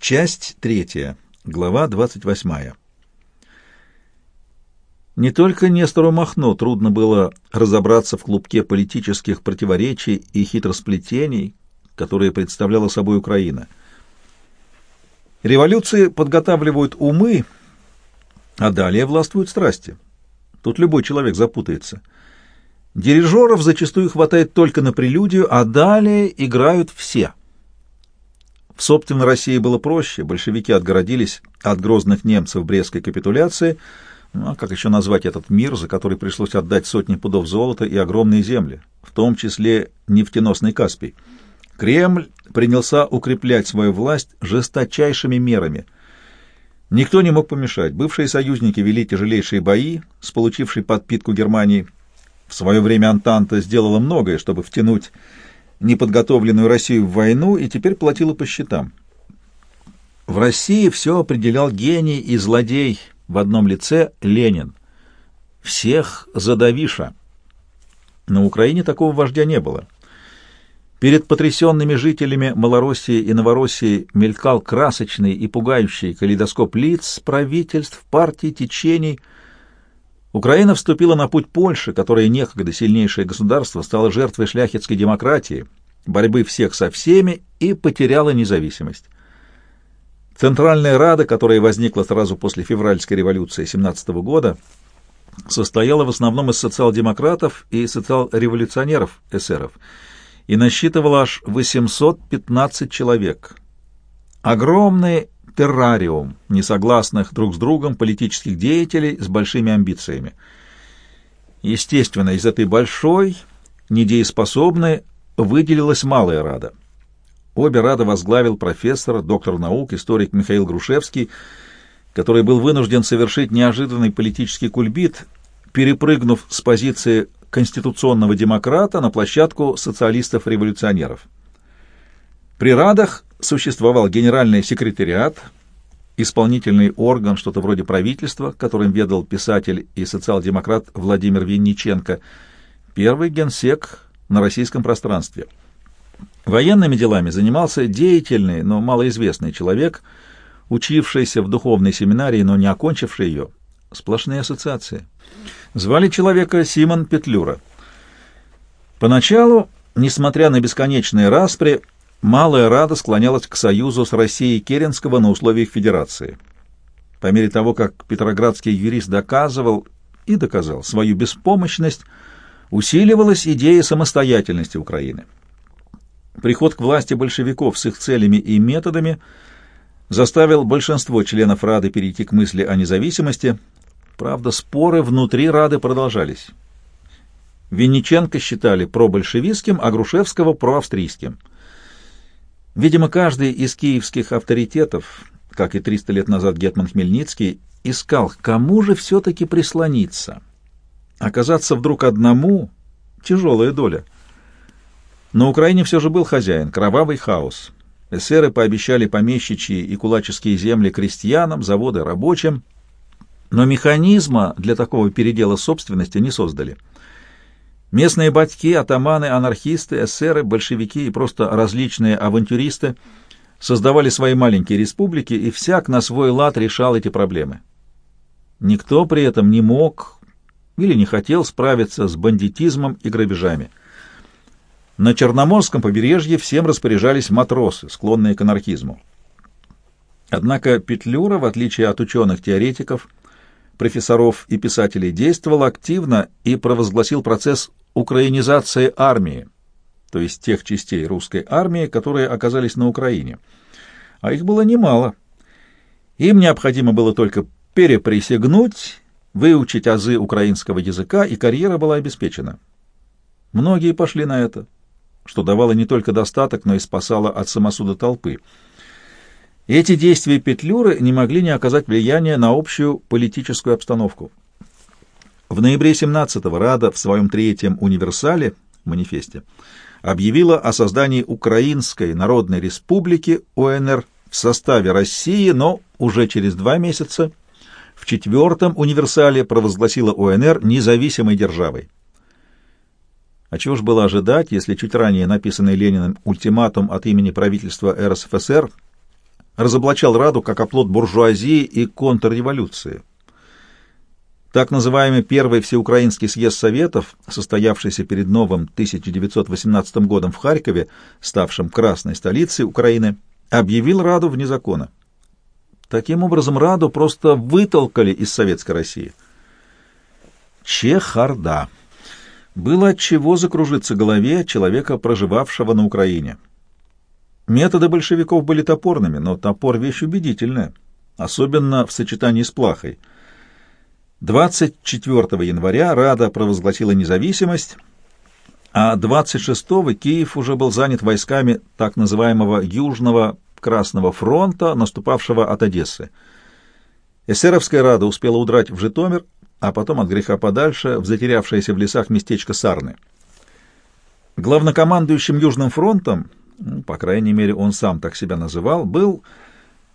Часть третья. Глава двадцать восьмая. Не только Нестору Махно трудно было разобраться в клубке политических противоречий и хитросплетений, которые представляла собой Украина. Революции подготавливают умы, а далее властвуют страсти. Тут любой человек запутается. Дирижеров зачастую хватает только на прелюдию, а далее играют все — в собственной России было проще, большевики отгородились от грозных немцев Брестской капитуляции, ну, а как еще назвать этот мир, за который пришлось отдать сотни пудов золота и огромные земли, в том числе нефтеносный Каспий. Кремль принялся укреплять свою власть жесточайшими мерами. Никто не мог помешать. Бывшие союзники вели тяжелейшие бои с получившей подпитку Германии. В свое время Антанта сделала многое, чтобы втянуть неподготовленную Россию в войну и теперь платила по счетам. В России все определял гений и злодей в одном лице Ленин. Всех задавиша. На Украине такого вождя не было. Перед потрясенными жителями Малороссии и Новороссии мелькал красочный и пугающий калейдоскоп лиц, правительств, партий, течений. Украина вступила на путь Польши, которая некогда сильнейшее государство стала жертвой шляхетской демократии, борьбы всех со всеми и потеряла независимость. Центральная Рада, которая возникла сразу после февральской революции 17 года, состояла в основном из социал-демократов и социал-революционеров эсеров и насчитывала аж 815 человек. Огромный террариум несогласных друг с другом политических деятелей с большими амбициями. Естественно, из этой большой, недееспособной, выделилась Малая Рада. Обе Рады возглавил профессор, доктор наук, историк Михаил Грушевский, который был вынужден совершить неожиданный политический кульбит, перепрыгнув с позиции конституционного демократа на площадку социалистов-революционеров. При Радах существовал генеральный секретариат, исполнительный орган, что-то вроде правительства, которым ведал писатель и социал-демократ Владимир Винниченко, первый генсек на российском пространстве. Военными делами занимался деятельный, но малоизвестный человек, учившийся в духовной семинарии, но не окончивший ее. Сплошные ассоциации. Звали человека Симон Петлюра. Поначалу, несмотря на бесконечные распри, Малая Рада склонялась к союзу с Россией Керенского на условиях федерации. По мере того, как петроградский юрист доказывал и доказал свою беспомощность, усиливалась идея самостоятельности Украины. Приход к власти большевиков с их целями и методами заставил большинство членов Рады перейти к мысли о независимости. Правда, споры внутри Рады продолжались. Винниченко считали пробольшевистским, а Грушевского проавстрийским. Видимо, каждый из киевских авторитетов, как и 300 лет назад Гетман Хмельницкий, искал, кому же все-таки прислониться – Оказаться вдруг одному — тяжелая доля. На Украине все же был хозяин, кровавый хаос. Эсеры пообещали помещичьи и кулаческие земли крестьянам, заводы рабочим, но механизма для такого передела собственности не создали. Местные батьки, атаманы, анархисты, эсеры, большевики и просто различные авантюристы создавали свои маленькие республики, и всяк на свой лад решал эти проблемы. Никто при этом не мог или не хотел справиться с бандитизмом и грабежами. На Черноморском побережье всем распоряжались матросы, склонные к анархизму. Однако Петлюра, в отличие от ученых-теоретиков, профессоров и писателей, действовал активно и провозгласил процесс украинизации армии, то есть тех частей русской армии, которые оказались на Украине. А их было немало. Им необходимо было только переприсягнуть выучить азы украинского языка, и карьера была обеспечена. Многие пошли на это, что давало не только достаток, но и спасало от самосуда толпы. Эти действия Петлюры не могли не оказать влияния на общую политическую обстановку. В ноябре 17-го Рада в своем третьем универсале, манифесте, объявила о создании Украинской Народной Республики УНР в составе России, но уже через два месяца в четвертом универсале провозгласила УНР независимой державой. А чего ж было ожидать, если чуть ранее написанный Лениным ультиматум от имени правительства РСФСР разоблачал Раду как оплот буржуазии и контрреволюции. Так называемый Первый Всеукраинский съезд Советов, состоявшийся перед новым 1918 годом в Харькове, ставшим красной столицей Украины, объявил Раду вне закона. Таким образом, Раду просто вытолкали из Советской России. Чехарда. Было от чего закружиться голове человека, проживавшего на Украине. Методы большевиков были топорными, но топор — вещь убедительная, особенно в сочетании с плахой — 24 января Рада провозгласила независимость, а 26-го Киев уже был занят войсками так называемого Южного Красного фронта, наступавшего от Одессы. Эсеровская Рада успела удрать в Житомир, а потом от греха подальше в затерявшееся в лесах местечко Сарны. Главнокомандующим Южным фронтом, ну, по крайней мере, он сам так себя называл, был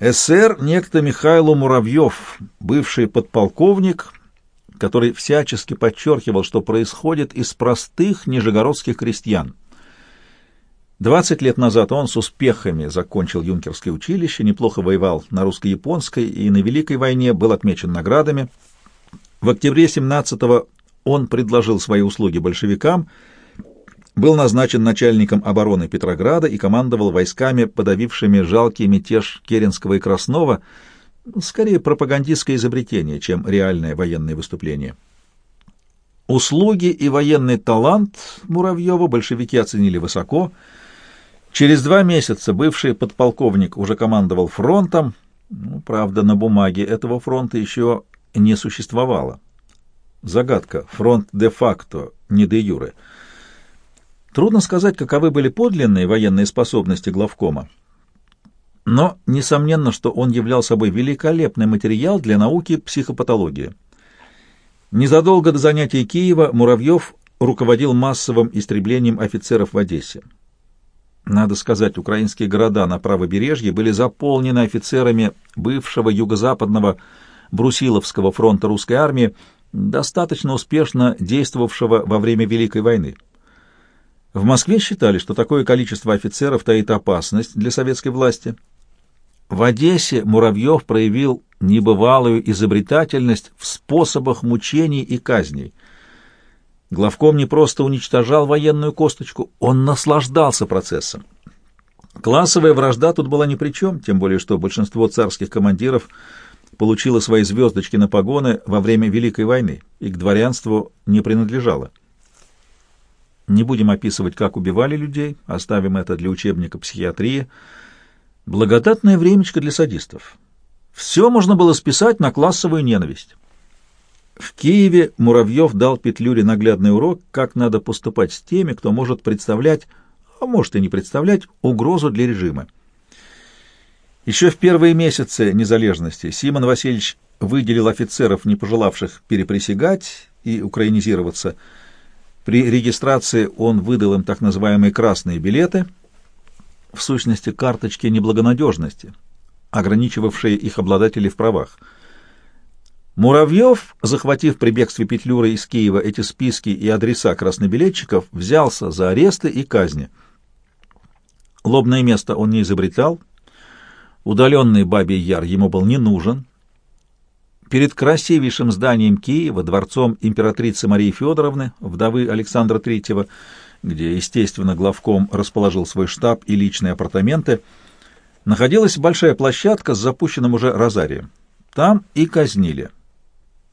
СССР некто Михайло Муравьев, бывший подполковник, который всячески подчеркивал, что происходит из простых нижегородских крестьян. Двадцать лет назад он с успехами закончил юнкерское училище, неплохо воевал на русско-японской и на Великой войне, был отмечен наградами. В октябре 17-го он предложил свои услуги большевикам – был назначен начальником обороны Петрограда и командовал войсками, подавившими жалкий мятеж Керенского и Краснова, скорее пропагандистское изобретение, чем реальное военное выступление. Услуги и военный талант Муравьева большевики оценили высоко. Через два месяца бывший подполковник уже командовал фронтом, ну, правда, на бумаге этого фронта еще не существовало. Загадка. Фронт де-факто, не де-юре. Трудно сказать, каковы были подлинные военные способности главкома. Но, несомненно, что он являл собой великолепный материал для науки психопатологии. Незадолго до занятий Киева Муравьев руководил массовым истреблением офицеров в Одессе. Надо сказать, украинские города на правобережье были заполнены офицерами бывшего юго-западного Брусиловского фронта русской армии, достаточно успешно действовавшего во время Великой войны. В Москве считали, что такое количество офицеров таит опасность для советской власти. В Одессе Муравьев проявил небывалую изобретательность в способах мучений и казней. Главком не просто уничтожал военную косточку, он наслаждался процессом. Классовая вражда тут была ни при чем, тем более что большинство царских командиров получило свои звездочки на погоны во время Великой войны и к дворянству не принадлежало. Не будем описывать, как убивали людей, оставим это для учебника психиатрии. Благодатное времечко для садистов. Все можно было списать на классовую ненависть. В Киеве Муравьев дал Петлюре наглядный урок, как надо поступать с теми, кто может представлять, а может и не представлять, угрозу для режима. Еще в первые месяцы незалежности Симон Васильевич выделил офицеров, не пожелавших переприсягать и украинизироваться, при регистрации он выдал им так называемые красные билеты, в сущности карточки неблагонадежности, ограничивавшие их обладателей в правах. Муравьев, захватив при бегстве Петлюры из Киева эти списки и адреса краснобилетчиков, взялся за аресты и казни. Лобное место он не изобретал, удаленный Бабий Яр ему был не нужен, Перед красивейшим зданием Киева, дворцом императрицы Марии Федоровны, вдовы Александра III, где, естественно, главком расположил свой штаб и личные апартаменты, находилась большая площадка с запущенным уже розарием. Там и казнили.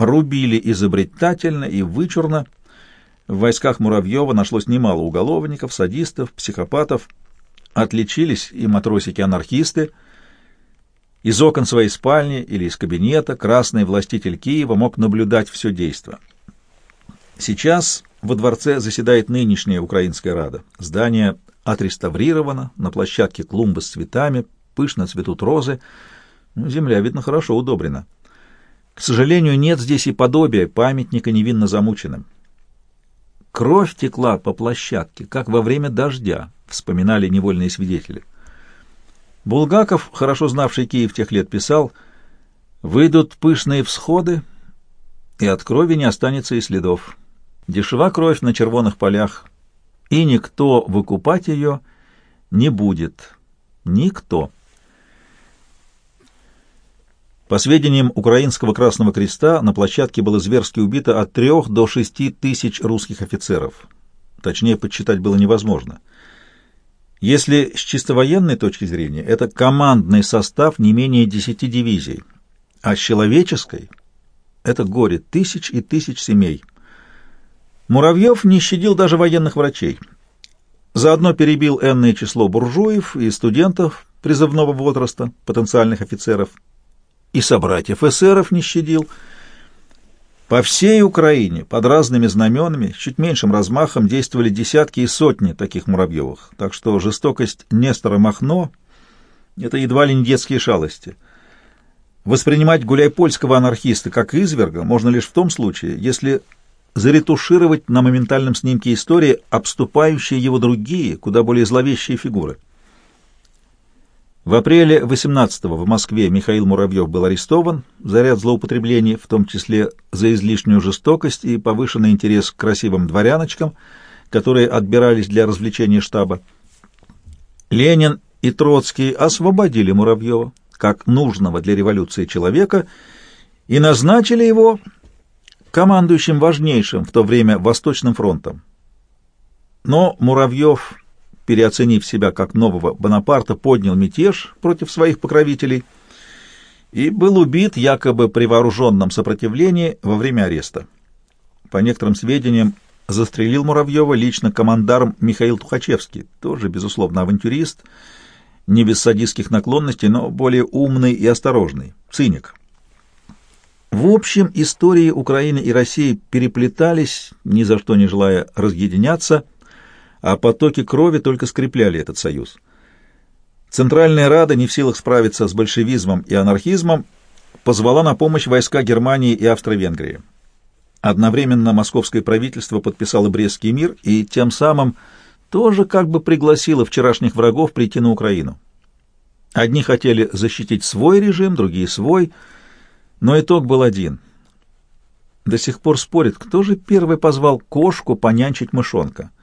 Рубили изобретательно и вычурно. В войсках Муравьева нашлось немало уголовников, садистов, психопатов. Отличились и матросики-анархисты — из окон своей спальни или из кабинета красный властитель Киева мог наблюдать все действо. Сейчас во дворце заседает нынешняя Украинская Рада. Здание отреставрировано, на площадке клумбы с цветами, пышно цветут розы. Ну, земля, видно, хорошо удобрена. К сожалению, нет здесь и подобия памятника невинно замученным. Кровь текла по площадке, как во время дождя, вспоминали невольные свидетели. Булгаков, хорошо знавший Киев тех лет, писал «Выйдут пышные всходы, и от крови не останется и следов. Дешева кровь на червоных полях, и никто выкупать ее не будет. Никто». По сведениям Украинского Красного Креста, на площадке было зверски убито от трех до шести тысяч русских офицеров. Точнее, подсчитать было невозможно. Если с чисто военной точки зрения, это командный состав не менее десяти дивизий, а с человеческой — это горе тысяч и тысяч семей. Муравьев не щадил даже военных врачей. Заодно перебил энное число буржуев и студентов призывного возраста, потенциальных офицеров, и собратьев эсеров не щадил. По всей Украине под разными знаменами, чуть меньшим размахом действовали десятки и сотни таких Муравьевых, так что жестокость Нестора Махно — это едва ли не детские шалости. Воспринимать гуляйпольского анархиста как изверга можно лишь в том случае, если заретушировать на моментальном снимке истории обступающие его другие, куда более зловещие фигуры — в апреле 18-го в Москве Михаил Муравьев был арестован за ряд злоупотреблений, в том числе за излишнюю жестокость и повышенный интерес к красивым дворяночкам, которые отбирались для развлечения штаба. Ленин и Троцкий освободили Муравьева как нужного для революции человека и назначили его командующим важнейшим в то время Восточным фронтом. Но Муравьев переоценив себя как нового Бонапарта, поднял мятеж против своих покровителей и был убит якобы при вооруженном сопротивлении во время ареста. По некоторым сведениям, застрелил Муравьева лично командарм Михаил Тухачевский, тоже, безусловно, авантюрист, не без садистских наклонностей, но более умный и осторожный, циник. В общем, истории Украины и России переплетались, ни за что не желая разъединяться – а потоки крови только скрепляли этот союз. Центральная Рада, не в силах справиться с большевизмом и анархизмом, позвала на помощь войска Германии и Австро-Венгрии. Одновременно московское правительство подписало Брестский мир и тем самым тоже как бы пригласило вчерашних врагов прийти на Украину. Одни хотели защитить свой режим, другие — свой, но итог был один. До сих пор спорят, кто же первый позвал кошку понянчить мышонка —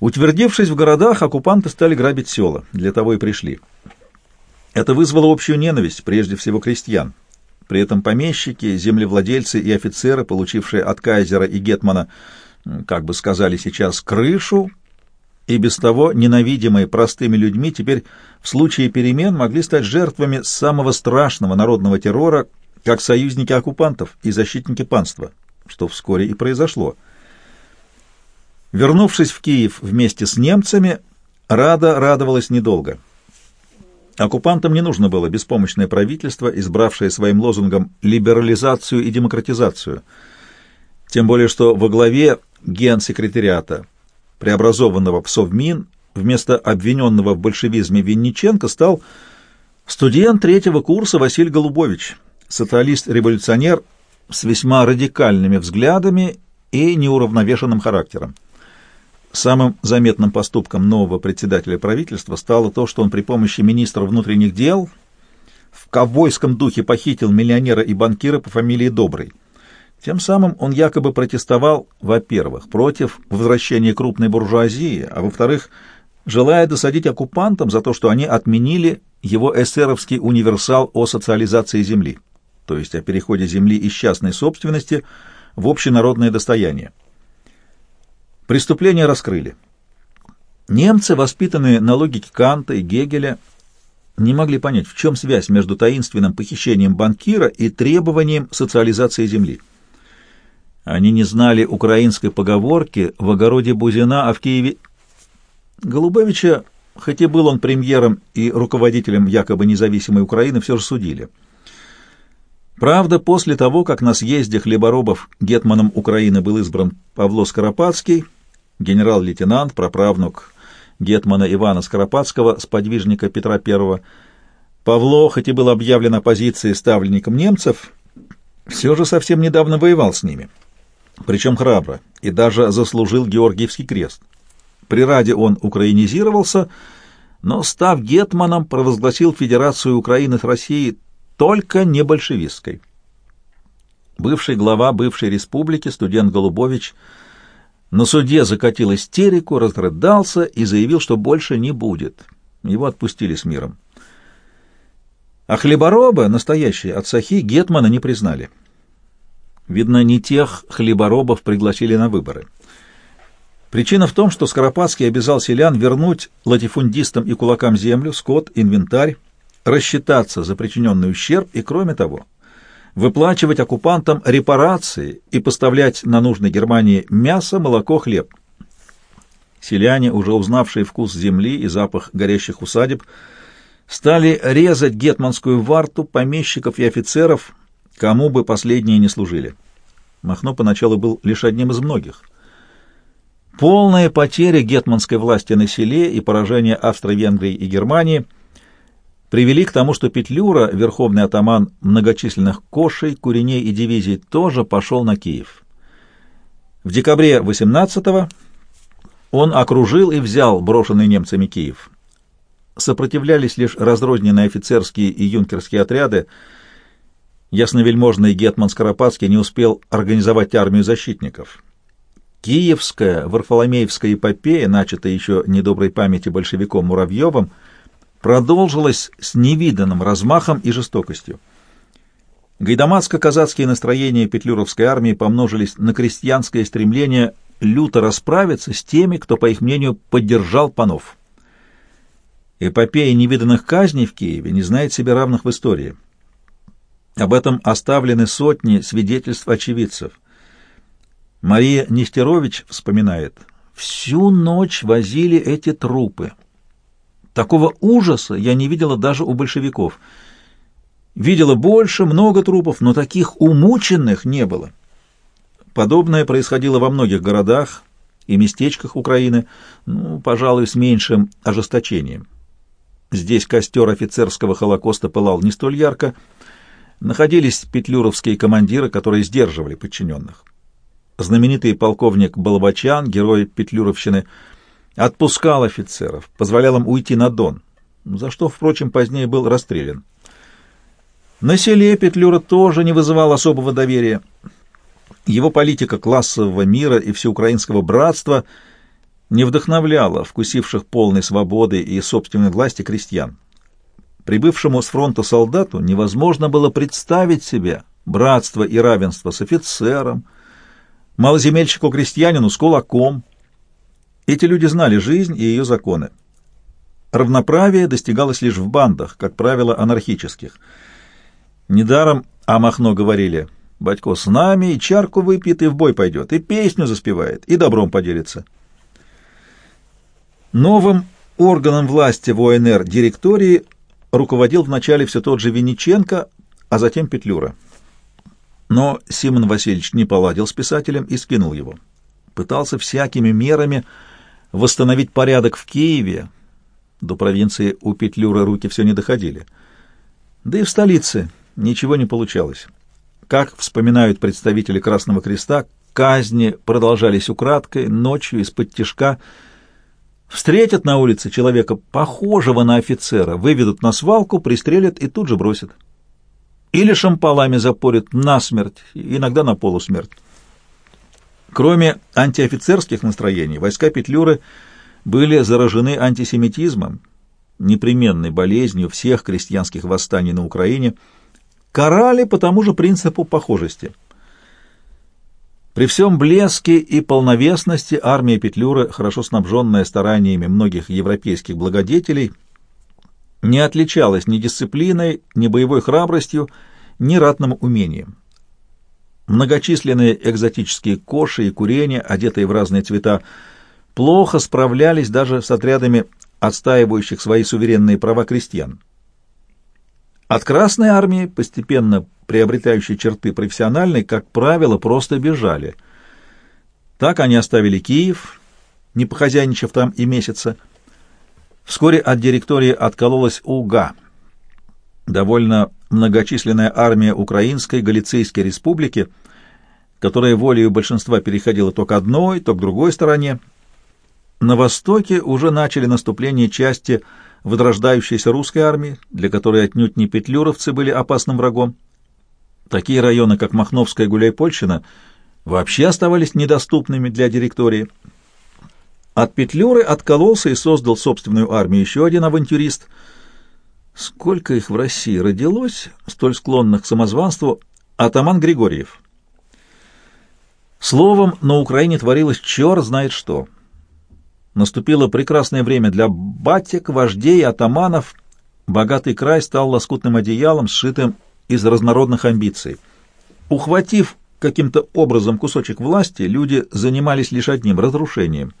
Утвердившись в городах, оккупанты стали грабить села, для того и пришли. Это вызвало общую ненависть, прежде всего крестьян. При этом помещики, землевладельцы и офицеры, получившие от кайзера и гетмана, как бы сказали сейчас, крышу, и без того ненавидимые простыми людьми, теперь в случае перемен могли стать жертвами самого страшного народного террора, как союзники оккупантов и защитники панства, что вскоре и произошло. Вернувшись в Киев вместе с немцами, Рада радовалась недолго. Оккупантам не нужно было беспомощное правительство, избравшее своим лозунгом либерализацию и демократизацию. Тем более, что во главе генсекретариата, преобразованного в Совмин, вместо обвиненного в большевизме Винниченко стал студент третьего курса Василий Голубович, социалист-революционер с весьма радикальными взглядами и неуравновешенным характером. Самым заметным поступком нового председателя правительства стало то, что он при помощи министра внутренних дел в ковбойском духе похитил миллионера и банкира по фамилии Добрый. Тем самым он якобы протестовал, во-первых, против возвращения крупной буржуазии, а во-вторых, желая досадить оккупантам за то, что они отменили его эсеровский универсал о социализации земли, то есть о переходе земли из частной собственности в общенародное достояние. Преступление раскрыли. Немцы, воспитанные на логике Канта и Гегеля, не могли понять, в чем связь между таинственным похищением банкира и требованием социализации земли. Они не знали украинской поговорки «в огороде Бузина, а в Киеве...» Голубовича, хоть и был он премьером и руководителем якобы независимой Украины, все же судили. Правда, после того, как на съезде хлеборобов гетманом Украины был избран Павло Скоропадский, генерал-лейтенант, праправнук гетмана Ивана Скоропадского, сподвижника Петра I. Павло, хоть и был объявлен оппозицией ставленником немцев, все же совсем недавно воевал с ними, причем храбро, и даже заслужил Георгиевский крест. При Раде он украинизировался, но, став гетманом, провозгласил Федерацию Украины с Россией только не большевистской. Бывший глава бывшей республики, студент Голубович – на суде закатил истерику, разрыдался и заявил, что больше не будет. Его отпустили с миром. А хлеборобы, настоящие отцахи, Гетмана не признали. Видно, не тех хлеборобов пригласили на выборы. Причина в том, что Скоропадский обязал селян вернуть латифундистам и кулакам землю, скот, инвентарь, рассчитаться за причиненный ущерб и, кроме того, выплачивать оккупантам репарации и поставлять на нужды Германии мясо, молоко, хлеб. Селяне, уже узнавшие вкус земли и запах горящих усадеб, стали резать гетманскую варту помещиков и офицеров, кому бы последние не служили. Махно поначалу был лишь одним из многих. Полная потеря гетманской власти на селе и поражение Австро-Венгрии и Германии привели к тому, что Петлюра, верховный атаман многочисленных кошей, куреней и дивизий, тоже пошел на Киев. В декабре 18-го он окружил и взял брошенный немцами Киев. Сопротивлялись лишь разрозненные офицерские и юнкерские отряды, ясновельможный гетман Скоропадский не успел организовать армию защитников. Киевская Варфоломеевская эпопея, начатая еще недоброй памяти большевиком Муравьевым, продолжилась с невиданным размахом и жестокостью. Гайдамацко-казацкие настроения петлюровской армии помножились на крестьянское стремление люто расправиться с теми, кто, по их мнению, поддержал панов. Эпопея невиданных казней в Киеве не знает себе равных в истории. Об этом оставлены сотни свидетельств очевидцев. Мария Нестерович вспоминает, «Всю ночь возили эти трупы. Такого ужаса я не видела даже у большевиков. Видела больше, много трупов, но таких умученных не было». Подобное происходило во многих городах и местечках Украины, ну, пожалуй, с меньшим ожесточением. Здесь костер офицерского холокоста пылал не столь ярко, находились петлюровские командиры, которые сдерживали подчиненных. Знаменитый полковник Балабачан, герой петлюровщины, отпускал офицеров, позволял им уйти на Дон, за что, впрочем, позднее был расстрелян. На селе Петлюра тоже не вызывал особого доверия. Его политика классового мира и всеукраинского братства не вдохновляла вкусивших полной свободы и собственной власти крестьян. Прибывшему с фронта солдату невозможно было представить себе братство и равенство с офицером, малоземельщику-крестьянину с кулаком. Эти люди знали жизнь и ее законы. Равноправие достигалось лишь в бандах, как правило, анархических. Недаром о Махно говорили, «Батько с нами и чарку выпьет, и в бой пойдет, и песню заспевает, и добром поделится». Новым органом власти в ОНР директории руководил вначале все тот же Винниченко, а затем Петлюра. Но Симон Васильевич не поладил с писателем и скинул его. Пытался всякими мерами восстановить порядок в Киеве. До провинции у Петлюра руки все не доходили. Да и в столице ничего не получалось. Как вспоминают представители Красного Креста, казни продолжались украдкой, ночью, из-под тишка, Встретят на улице человека, похожего на офицера, выведут на свалку, пристрелят и тут же бросят. Или шампалами запорят насмерть, иногда на полусмерть. Кроме антиофицерских настроений, войска Петлюры были заражены антисемитизмом, непременной болезнью всех крестьянских восстаний на Украине, карали по тому же принципу похожести – при всем блеске и полновесности армия Петлюры, хорошо снабженная стараниями многих европейских благодетелей, не отличалась ни дисциплиной, ни боевой храбростью, ни ратным умением. Многочисленные экзотические коши и курения, одетые в разные цвета, плохо справлялись даже с отрядами отстаивающих свои суверенные права крестьян. От Красной армии, постепенно приобретающей черты профессиональной, как правило, просто бежали. Так они оставили Киев, не похозяйничав там и месяца. Вскоре от директории откололась УГА, довольно многочисленная армия Украинской Галицийской республики, которая волею большинства переходила то к одной, то к другой стороне. На востоке уже начали наступление части возрождающейся русской армии, для которой отнюдь не петлюровцы были опасным врагом. Такие районы, как Махновская Гуляйпольщина, вообще оставались недоступными для директории. От Петлюры откололся и создал собственную армию еще один авантюрист. Сколько их в России родилось, столь склонных к самозванству, атаман Григорьев. Словом, на Украине творилось черт знает что. Наступило прекрасное время для батик, вождей, атаманов. Богатый край стал лоскутным одеялом, сшитым из разнородных амбиций. Ухватив каким-то образом кусочек власти, люди занимались лишь одним — разрушением.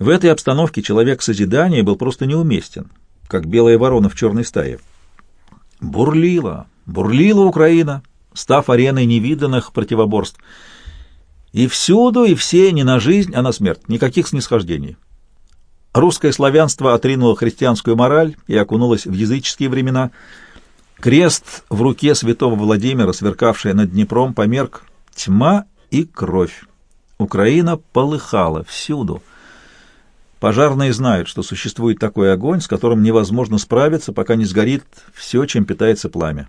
В этой обстановке человек созидания был просто неуместен, как белая ворона в черной стае. Бурлила, бурлила Украина, став ареной невиданных противоборств. И всюду, и все не на жизнь, а на смерть, никаких снисхождений. Русское славянство отринуло христианскую мораль и окунулось в языческие времена — Крест в руке святого Владимира, сверкавший над Днепром, померк. Тьма и кровь. Украина полыхала всюду. Пожарные знают, что существует такой огонь, с которым невозможно справиться, пока не сгорит все, чем питается пламя.